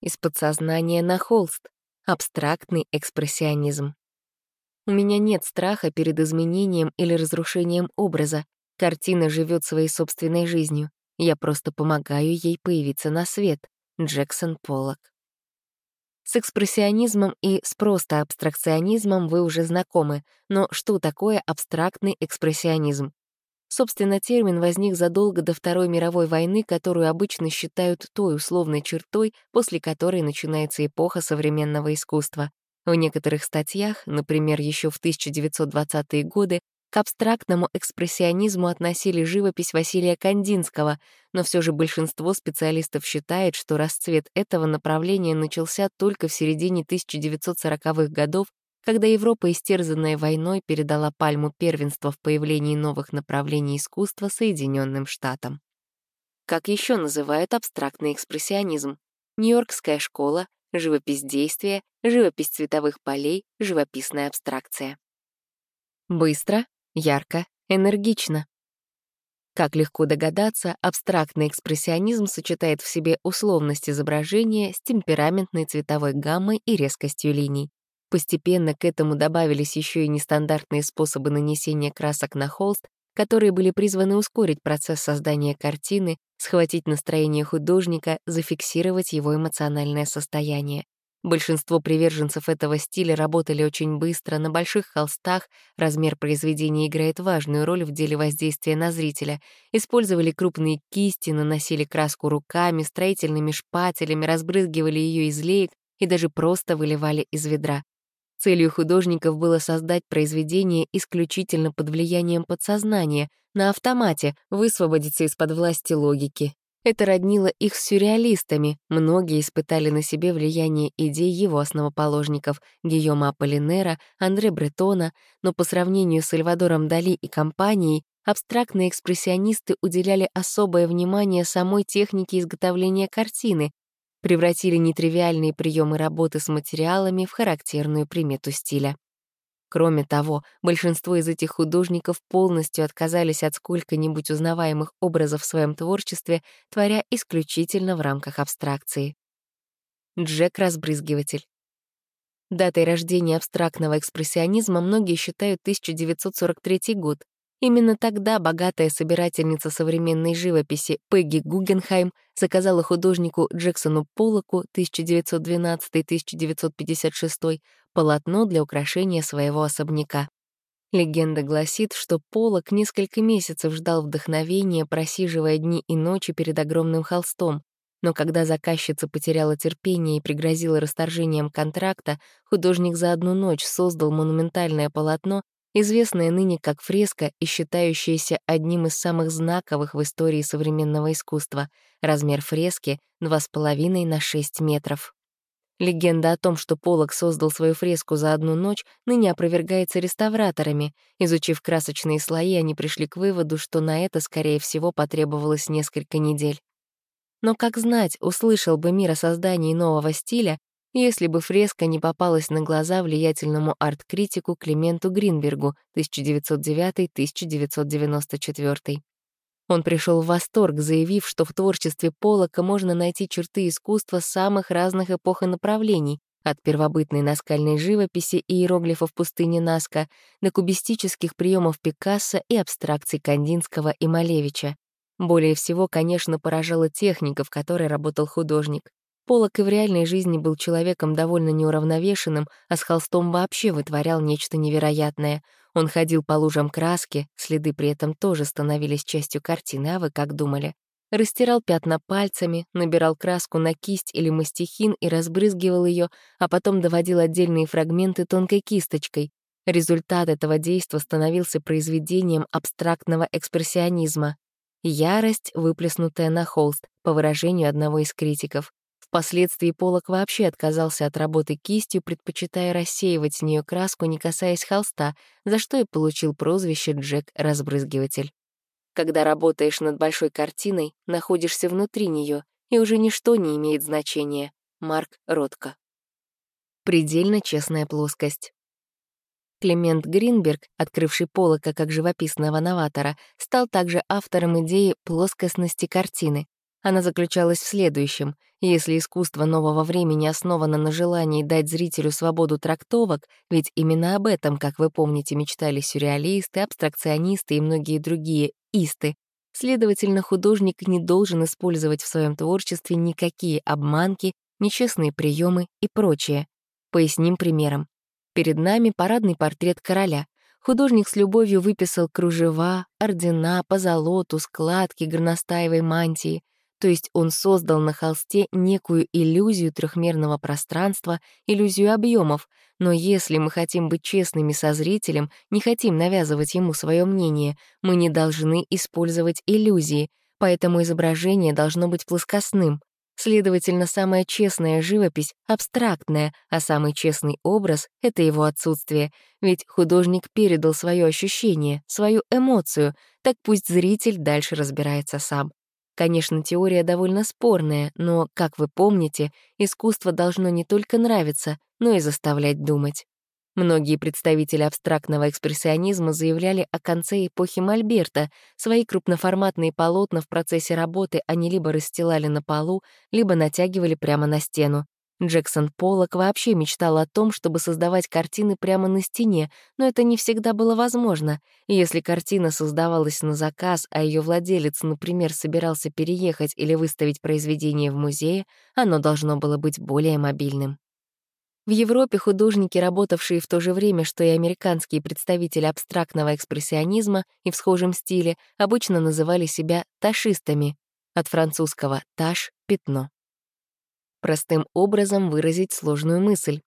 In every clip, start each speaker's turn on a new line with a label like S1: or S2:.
S1: Из подсознания на холст. Абстрактный экспрессионизм. У меня нет страха перед изменением или разрушением образа. Картина живет своей собственной жизнью. Я просто помогаю ей появиться на свет. Джексон Поллок. С экспрессионизмом и с просто абстракционизмом вы уже знакомы, но что такое абстрактный экспрессионизм? Собственно, термин возник задолго до Второй мировой войны, которую обычно считают той условной чертой, после которой начинается эпоха современного искусства. В некоторых статьях, например, еще в 1920-е годы, к абстрактному экспрессионизму относили живопись Василия Кандинского, но все же большинство специалистов считает, что расцвет этого направления начался только в середине 1940-х годов, когда Европа, истерзанная войной, передала пальму первенства в появлении новых направлений искусства Соединенным Штатам. Как еще называют абстрактный экспрессионизм? Нью-Йоркская школа, живопись действия, живопись цветовых полей, живописная абстракция. Быстро, ярко, энергично. Как легко догадаться, абстрактный экспрессионизм сочетает в себе условность изображения с темпераментной цветовой гаммой и резкостью линий. Постепенно к этому добавились еще и нестандартные способы нанесения красок на холст, которые были призваны ускорить процесс создания картины, схватить настроение художника, зафиксировать его эмоциональное состояние. Большинство приверженцев этого стиля работали очень быстро, на больших холстах, размер произведения играет важную роль в деле воздействия на зрителя. Использовали крупные кисти, наносили краску руками, строительными шпателями, разбрызгивали ее из леек и даже просто выливали из ведра. Целью художников было создать произведение исключительно под влиянием подсознания, на автомате, высвободиться из-под власти логики. Это роднило их с сюрреалистами, многие испытали на себе влияние идей его основоположников Гийома Аполлинера, Андре Бретона, но по сравнению с Сальвадором Дали и компанией абстрактные экспрессионисты уделяли особое внимание самой технике изготовления картины, превратили нетривиальные приемы работы с материалами в характерную примету стиля. Кроме того, большинство из этих художников полностью отказались от сколько-нибудь узнаваемых образов в своем творчестве, творя исключительно в рамках абстракции. Джек-разбрызгиватель. Датой рождения абстрактного экспрессионизма многие считают 1943 год, Именно тогда богатая собирательница современной живописи Пегги Гугенхайм заказала художнику Джексону Поллоку 1912-1956 полотно для украшения своего особняка. Легенда гласит, что Поллок несколько месяцев ждал вдохновения, просиживая дни и ночи перед огромным холстом, но когда заказчица потеряла терпение и пригрозила расторжением контракта, художник за одну ночь создал монументальное полотно, известная ныне как фреска и считающаяся одним из самых знаковых в истории современного искусства. Размер фрески — 2,5 на 6 метров. Легенда о том, что Поллок создал свою фреску за одну ночь, ныне опровергается реставраторами. Изучив красочные слои, они пришли к выводу, что на это, скорее всего, потребовалось несколько недель. Но как знать, услышал бы мир о создании нового стиля, если бы фреска не попалась на глаза влиятельному арт-критику Клименту Гринбергу 1909-1994. Он пришел в восторг, заявив, что в творчестве Полока можно найти черты искусства самых разных эпох и направлений, от первобытной наскальной живописи и иероглифов пустыни Наска до кубистических приемов Пикассо и абстракций Кандинского и Малевича. Более всего, конечно, поражала техника, в которой работал художник. Полок и в реальной жизни был человеком довольно неуравновешенным, а с холстом вообще вытворял нечто невероятное. Он ходил по лужам краски, следы при этом тоже становились частью картины, а вы как думали? Растирал пятна пальцами, набирал краску на кисть или мастихин и разбрызгивал ее, а потом доводил отдельные фрагменты тонкой кисточкой. Результат этого действа становился произведением абстрактного экспрессионизма. Ярость, выплеснутая на холст, по выражению одного из критиков. Впоследствии Полок вообще отказался от работы кистью, предпочитая рассеивать с нее краску, не касаясь холста, за что и получил прозвище Джек-разбрызгиватель. Когда работаешь над большой картиной, находишься внутри нее, и уже ничто не имеет значения. Марк Ротко. Предельно честная плоскость. Климент Гринберг, открывший Полока как живописного новатора, стал также автором идеи плоскостности картины. Она заключалась в следующем. Если искусство нового времени основано на желании дать зрителю свободу трактовок, ведь именно об этом, как вы помните, мечтали сюрреалисты, абстракционисты и многие другие исты, следовательно, художник не должен использовать в своем творчестве никакие обманки, нечестные приемы и прочее. Поясним примером. Перед нами парадный портрет короля. Художник с любовью выписал кружева, ордена, позолоту, складки горностаевой мантии — то есть он создал на холсте некую иллюзию трехмерного пространства, иллюзию объемов, но если мы хотим быть честными со зрителем, не хотим навязывать ему свое мнение, мы не должны использовать иллюзии, поэтому изображение должно быть плоскостным. Следовательно, самая честная живопись — абстрактная, а самый честный образ — это его отсутствие, ведь художник передал свое ощущение, свою эмоцию, так пусть зритель дальше разбирается сам. Конечно, теория довольно спорная, но, как вы помните, искусство должно не только нравиться, но и заставлять думать. Многие представители абстрактного экспрессионизма заявляли о конце эпохи Мольберта. Свои крупноформатные полотна в процессе работы они либо расстилали на полу, либо натягивали прямо на стену. Джексон Поллок вообще мечтал о том, чтобы создавать картины прямо на стене, но это не всегда было возможно. Если картина создавалась на заказ, а ее владелец, например, собирался переехать или выставить произведение в музее, оно должно было быть более мобильным. В Европе художники, работавшие в то же время, что и американские представители абстрактного экспрессионизма и в схожем стиле, обычно называли себя ташистами, от французского «таш» — «пятно» простым образом выразить сложную мысль.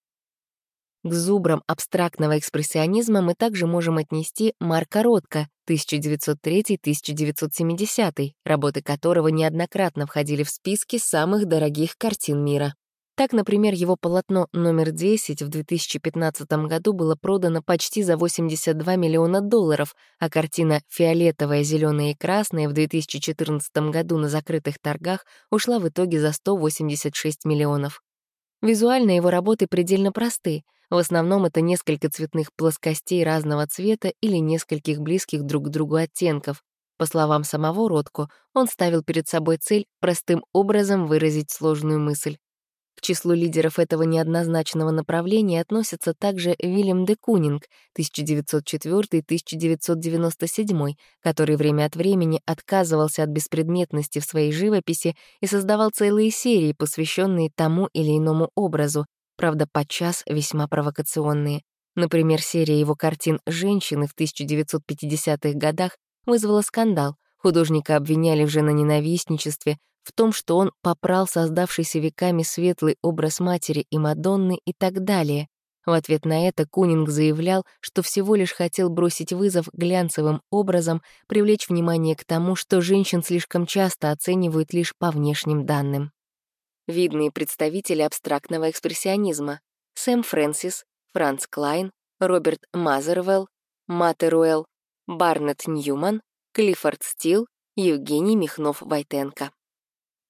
S1: К зубрам абстрактного экспрессионизма мы также можем отнести Марка Ротко 1903-1970, работы которого неоднократно входили в списки самых дорогих картин мира. Так, например, его полотно номер 10 в 2015 году было продано почти за 82 миллиона долларов, а картина «Фиолетовая, зеленая и красная» в 2014 году на закрытых торгах ушла в итоге за 186 миллионов. Визуально его работы предельно просты. В основном это несколько цветных плоскостей разного цвета или нескольких близких друг к другу оттенков. По словам самого Ротко, он ставил перед собой цель простым образом выразить сложную мысль. К числу лидеров этого неоднозначного направления относятся также Вильям де Кунинг 1904-1997, который время от времени отказывался от беспредметности в своей живописи и создавал целые серии, посвященные тому или иному образу, правда, подчас весьма провокационные. Например, серия его картин «Женщины» в 1950-х годах вызвала скандал. Художника обвиняли в женоненавистничестве, в том, что он попрал создавшийся веками светлый образ матери и Мадонны и так далее. В ответ на это Кунинг заявлял, что всего лишь хотел бросить вызов глянцевым образом, привлечь внимание к тому, что женщин слишком часто оценивают лишь по внешним данным. Видные представители абстрактного экспрессионизма — Сэм Фрэнсис, Франц Клайн, Роберт Мазервелл, Маттеруэлл, Барнетт Ньюман, Клиффорд Стил, Евгений Михнов-Войтенко.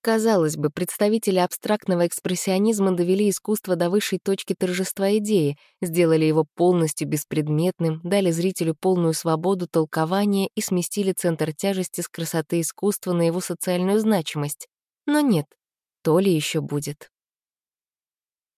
S1: Казалось бы, представители абстрактного экспрессионизма довели искусство до высшей точки торжества идеи, сделали его полностью беспредметным, дали зрителю полную свободу толкования и сместили центр тяжести с красоты искусства на его социальную значимость. Но нет, то ли еще будет.